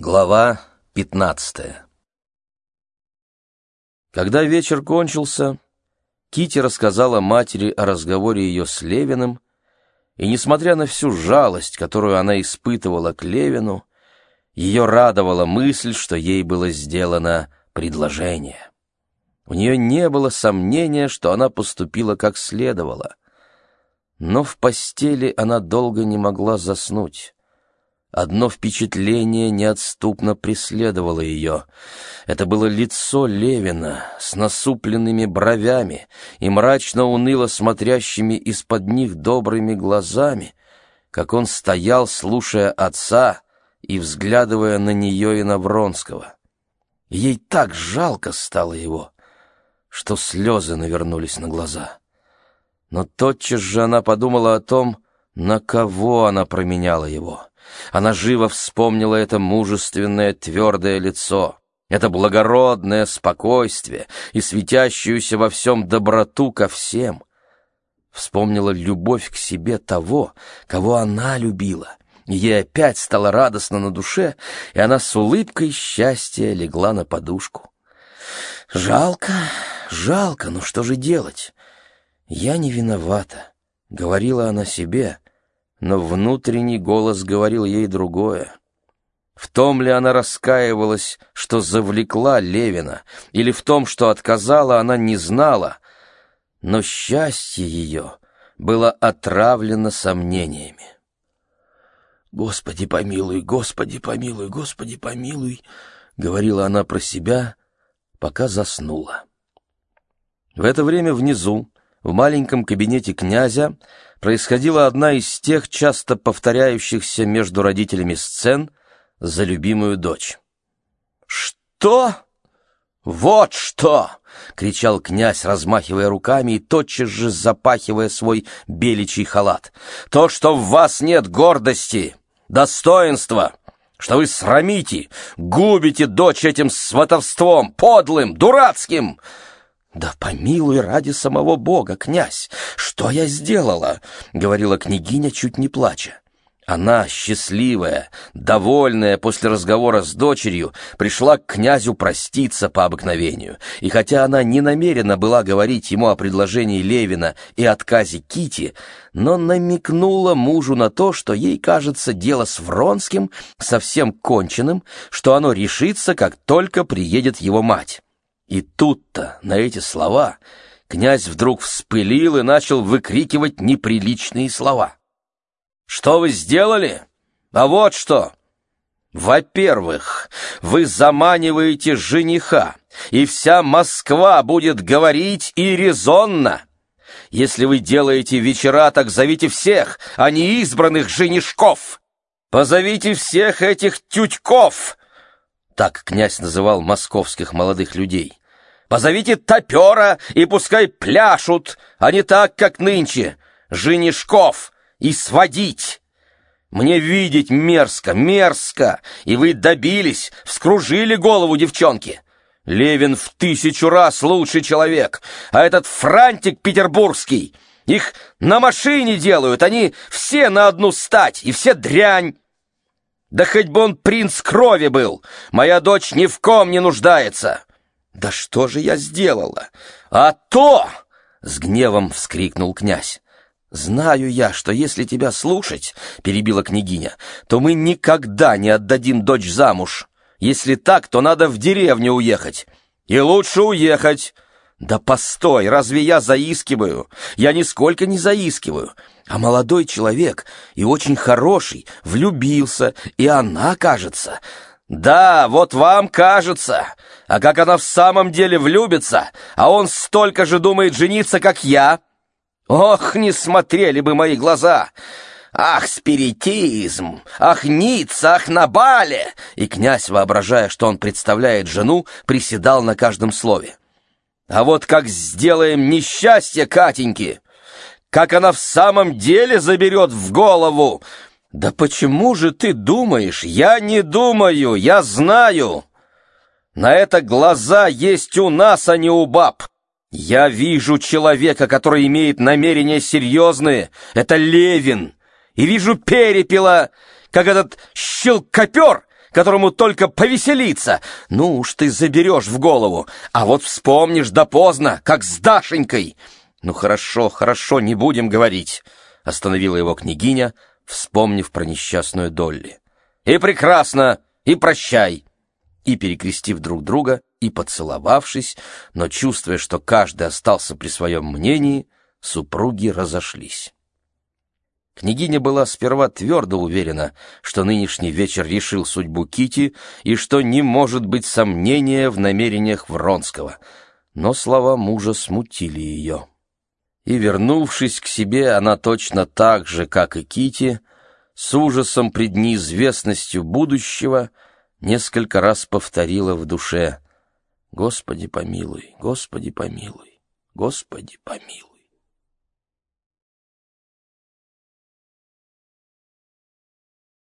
Глава пятнадцатая Когда вечер кончился, Кити рассказала матери о разговоре ее с Левиным, и, несмотря на всю жалость, которую она испытывала к Левину, ее радовала мысль, что ей было сделано предложение. У нее не было сомнения, что она поступила как следовало, но в постели она долго не могла заснуть. Одно впечатление неотступно преследовало ее. Это было лицо Левина с насупленными бровями и мрачно-уныло смотрящими из-под них добрыми глазами, как он стоял, слушая отца и взглядывая на нее и на Вронского. Ей так жалко стало его, что слезы навернулись на глаза. Но тотчас же она подумала о том, на кого она променяла его — она живо вспомнила это мужественное твердое лицо, это благородное спокойствие и светящуюся во всем доброту ко всем. Вспомнила любовь к себе того, кого она любила. Ей опять стало радостно на душе, и она с улыбкой счастья легла на подушку. «Жалко, жалко, но что же делать? Я не виновата», — говорила она себе, но внутренний голос говорил ей другое. В том ли она раскаивалась, что завлекла Левина, или в том, что отказала, она не знала, но счастье ее было отравлено сомнениями. «Господи помилуй, Господи помилуй, Господи помилуй», — говорила она про себя, пока заснула. В это время внизу, в маленьком кабинете князя, происходила одна из тех часто повторяющихся между родителями сцен за любимую дочь. «Что? Вот что!» — кричал князь, размахивая руками и тотчас же запахивая свой беличий халат. «То, что в вас нет гордости, достоинства!» что вы срамите, губите дочь этим сватовством, подлым, дурацким. «Да помилуй ради самого Бога, князь! Что я сделала?» — говорила княгиня, чуть не плача. Она, счастливая, довольная после разговора с дочерью, пришла к князю проститься по обыкновению, и хотя она не намерена была говорить ему о предложении Левина и отказе Кити, но намекнула мужу на то, что ей кажется дело с Вронским совсем конченным, что оно решится, как только приедет его мать. И тут-то, на эти слова, князь вдруг вспылил и начал выкрикивать неприличные слова. «Что вы сделали? А вот что!» Во-первых, вы заманиваете жениха, и вся Москва будет говорить и резонно. Если вы делаете вечера, так зовите всех, а не избранных женишков. Позовите всех этих тютьков, так князь называл московских молодых людей. Позовите топера и пускай пляшут, а не так, как нынче, женишков и сводить. Мне видеть мерзко, мерзко, и вы добились, вскружили голову девчонки. Левин в тысячу раз лучший человек, а этот франтик петербургский, их на машине делают, они все на одну стать, и все дрянь. Да хоть бы он принц крови был, моя дочь ни в ком не нуждается. Да что же я сделала? А то! С гневом вскрикнул князь. «Знаю я, что если тебя слушать, — перебила княгиня, — то мы никогда не отдадим дочь замуж. Если так, то надо в деревню уехать. И лучше уехать. Да постой, разве я заискиваю? Я нисколько не заискиваю. А молодой человек, и очень хороший, влюбился, и она, кажется. Да, вот вам кажется. А как она в самом деле влюбится, а он столько же думает жениться, как я. Ох, не смотрели бы мои глаза. Ах, спиритизм! Ах, Ницца! Ах, на бале! И князь, воображая, что он представляет жену, приседал на каждом слове. А вот как сделаем несчастье Катеньки! как она в самом деле заберет в голову. Да почему же ты думаешь? Я не думаю, я знаю. На это глаза есть у нас, а не у баб. Я вижу человека, который имеет намерения серьезные. Это Левин. И вижу перепела, как этот щелкопер которому только повеселиться. Ну уж ты заберешь в голову, а вот вспомнишь да поздно, как с Дашенькой. Ну хорошо, хорошо, не будем говорить, остановила его княгиня, вспомнив про несчастную Долли. И прекрасно, и прощай. И перекрестив друг друга, и поцеловавшись, но чувствуя, что каждый остался при своем мнении, супруги разошлись. Княгиня была сперва твердо уверена, что нынешний вечер решил судьбу Кити и что не может быть сомнения в намерениях Вронского, но слова мужа смутили ее. И, вернувшись к себе, она точно так же, как и Кити, с ужасом пред неизвестностью будущего, несколько раз повторила в душе «Господи помилуй, Господи помилуй, Господи помилуй».